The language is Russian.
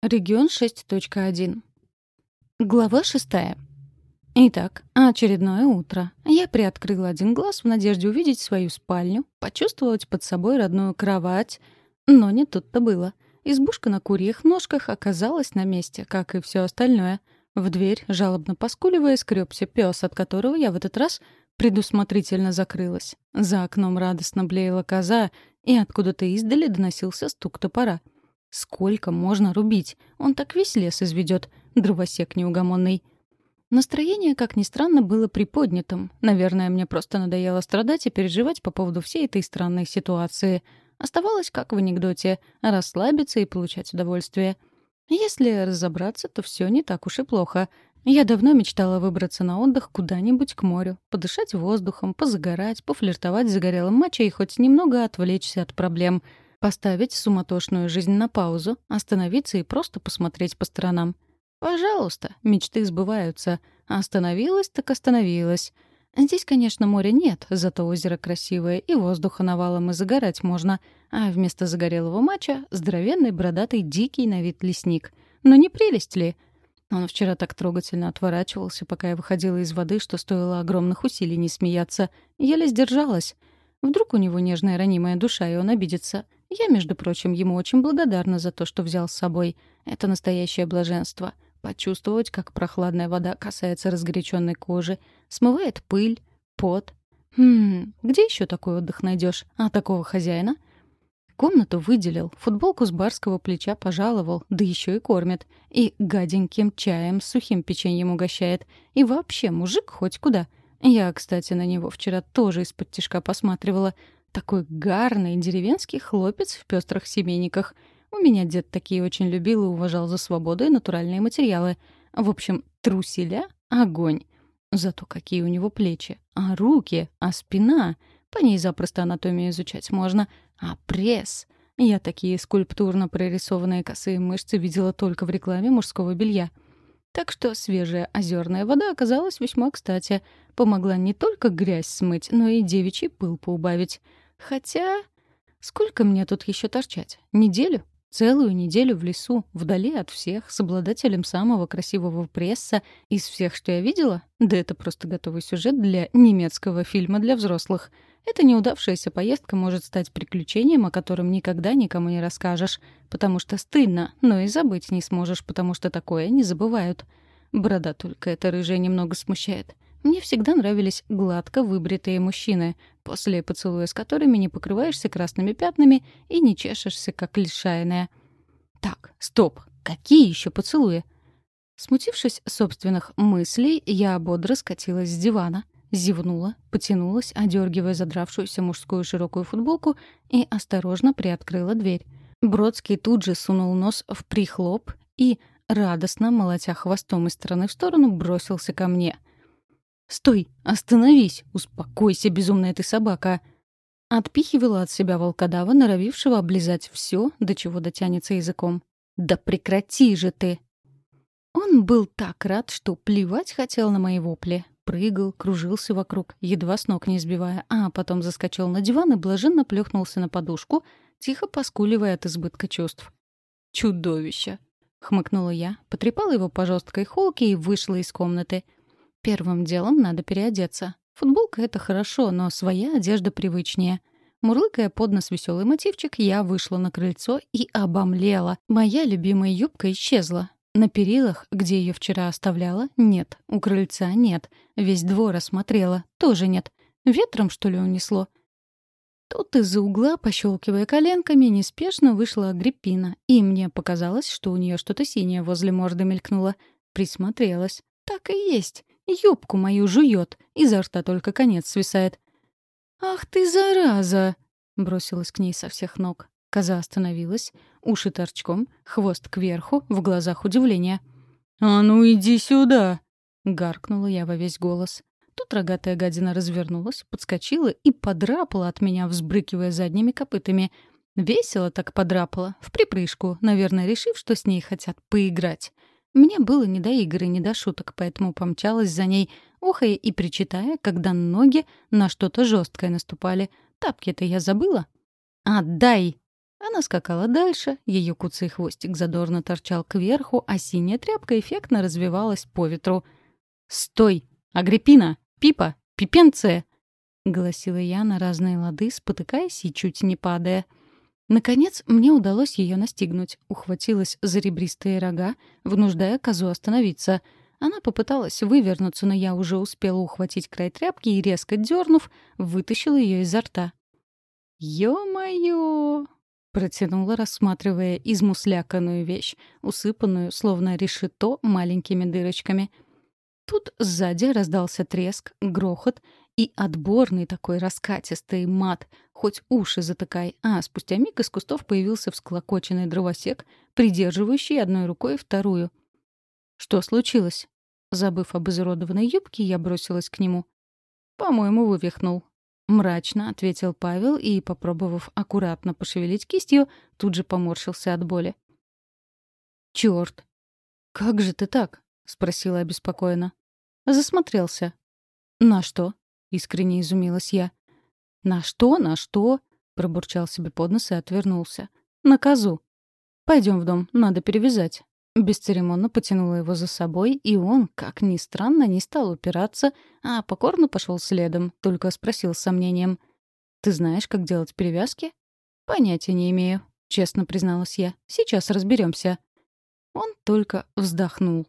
Регион 6.1. Глава 6. Итак, очередное утро. Я приоткрыла один глаз в надежде увидеть свою спальню, почувствовать под собой родную кровать. Но не тут-то было. Избушка на курьих ножках оказалась на месте, как и все остальное. В дверь, жалобно поскуливая, скребся пес, от которого я в этот раз предусмотрительно закрылась. За окном радостно блеяла коза, и откуда-то издали доносился стук топора — Сколько можно рубить? Он так весь лес изведет, дровосек неугомонный. Настроение, как ни странно, было приподнятым. Наверное, мне просто надоело страдать и переживать по поводу всей этой странной ситуации. Оставалось, как в анекдоте, расслабиться и получать удовольствие. Если разобраться, то все не так уж и плохо. Я давно мечтала выбраться на отдых куда-нибудь к морю, подышать воздухом, позагорать, пофлиртовать с загорелым мачо и хоть немного отвлечься от проблем — Поставить суматошную жизнь на паузу, остановиться и просто посмотреть по сторонам. Пожалуйста, мечты сбываются. Остановилась так остановилась. Здесь, конечно, моря нет, зато озеро красивое, и воздуха навалом, и загорать можно. А вместо загорелого мача — здоровенный, бородатый, дикий на вид лесник. Но не прелесть ли? Он вчера так трогательно отворачивался, пока я выходила из воды, что стоило огромных усилий не смеяться. Еле сдержалась. Вдруг у него нежная ранимая душа, и он обидится — я, между прочим, ему очень благодарна за то, что взял с собой. Это настоящее блаженство. Почувствовать, как прохладная вода касается разгоряченной кожи, смывает пыль, пот. Хм, где еще такой отдых найдешь? А такого хозяина? Комнату выделил, футболку с барского плеча пожаловал, да еще и кормит. И гаденьким чаем с сухим печеньем угощает. И вообще, мужик хоть куда. Я, кстати, на него вчера тоже из-под тишка посматривала — такой гарный деревенский хлопец в пестрых семейниках. У меня дед такие очень любил и уважал за свободу и натуральные материалы. В общем, труселя — огонь. Зато какие у него плечи, а руки, а спина. По ней запросто анатомию изучать можно. А пресс... Я такие скульптурно прорисованные косые мышцы видела только в рекламе мужского белья. Так что свежая озерная вода оказалась весьма кстати. Помогла не только грязь смыть, но и девичий пыл поубавить. Хотя... Сколько мне тут еще торчать? Неделю? Целую неделю в лесу, вдали от всех, с обладателем самого красивого пресса из всех, что я видела? Да это просто готовый сюжет для немецкого фильма для взрослых. Эта неудавшаяся поездка может стать приключением, о котором никогда никому не расскажешь, потому что стыдно, но и забыть не сможешь, потому что такое не забывают. Борода только эта рыжая немного смущает. Мне всегда нравились гладко выбритые мужчины, после поцелуя с которыми не покрываешься красными пятнами и не чешешься, как лишайная. Так, стоп, какие еще поцелуи? Смутившись собственных мыслей, я бодро скатилась с дивана, зевнула, потянулась, одергивая задравшуюся мужскую широкую футболку и осторожно приоткрыла дверь. Бродский тут же сунул нос в прихлоп и, радостно, молотя хвостом из стороны в сторону, бросился ко мне — «Стой! Остановись! Успокойся, безумная ты собака!» Отпихивала от себя волкодава, норовившего облизать все, до чего дотянется языком. «Да прекрати же ты!» Он был так рад, что плевать хотел на мои вопли. Прыгал, кружился вокруг, едва с ног не сбивая, а потом заскочил на диван и блаженно плюхнулся на подушку, тихо поскуливая от избытка чувств. «Чудовище!» — хмыкнула я, потрепала его по жесткой холке и вышла из комнаты — Первым делом надо переодеться. Футболка — это хорошо, но своя одежда привычнее. Мурлыкая под нос веселый мотивчик, я вышла на крыльцо и обомлела. Моя любимая юбка исчезла. На перилах, где ее вчера оставляла, нет. У крыльца нет. Весь двор осмотрела, тоже нет. Ветром, что ли, унесло? Тут из-за угла, пощелкивая коленками, неспешно вышла Агриппина, и мне показалось, что у нее что-то синее возле морды мелькнуло. Присмотрелась. Так и есть. Юбку мою жует, изо рта только конец свисает. «Ах ты, зараза!» — бросилась к ней со всех ног. Коза остановилась, уши торчком, хвост кверху, в глазах удивление. «А ну иди сюда!» — гаркнула я во весь голос. Тут рогатая гадина развернулась, подскочила и подрапала от меня, взбрыкивая задними копытами. Весело так подрапала, в припрыжку, наверное, решив, что с ней хотят поиграть. Мне было не до игры, не до шуток, поэтому помчалась за ней, охая и причитая, когда ноги на что-то жесткое наступали. Тапки-то я забыла. «Отдай!» Она скакала дальше, ее куцый хвостик задорно торчал кверху, а синяя тряпка эффектно развивалась по ветру. «Стой! Агриппина! Пипа! Пипенция!» — голосила я на разные лады, спотыкаясь и чуть не падая. Наконец, мне удалось ее настигнуть. Ухватилась за ребристые рога, вынуждая козу остановиться. Она попыталась вывернуться, но я уже успела ухватить край тряпки и, резко дернув, вытащила ее изо рта. «Ё-моё!» — протянула, рассматривая измусляканную вещь, усыпанную, словно решето, маленькими дырочками. Тут сзади раздался треск, грохот и отборный такой раскатистый мат, хоть уши затыкай, а спустя миг из кустов появился всклокоченный дровосек, придерживающий одной рукой вторую. «Что случилось?» Забыв об изуродованной юбке, я бросилась к нему. «По-моему, вывихнул», Мрачно ответил Павел и, попробовав аккуратно пошевелить кистью, тут же поморщился от боли. «Чёрт! Как же ты так?» — спросила обеспокоенно. Засмотрелся. «На что?» — искренне изумилась я. «На что? На что?» — пробурчал себе под нос и отвернулся. «На козу. Пойдем в дом, надо перевязать». Бесцеремонно потянула его за собой, и он, как ни странно, не стал упираться, а покорно пошел следом, только спросил с сомнением. «Ты знаешь, как делать перевязки?» «Понятия не имею», — честно призналась я. «Сейчас разберемся. Он только вздохнул.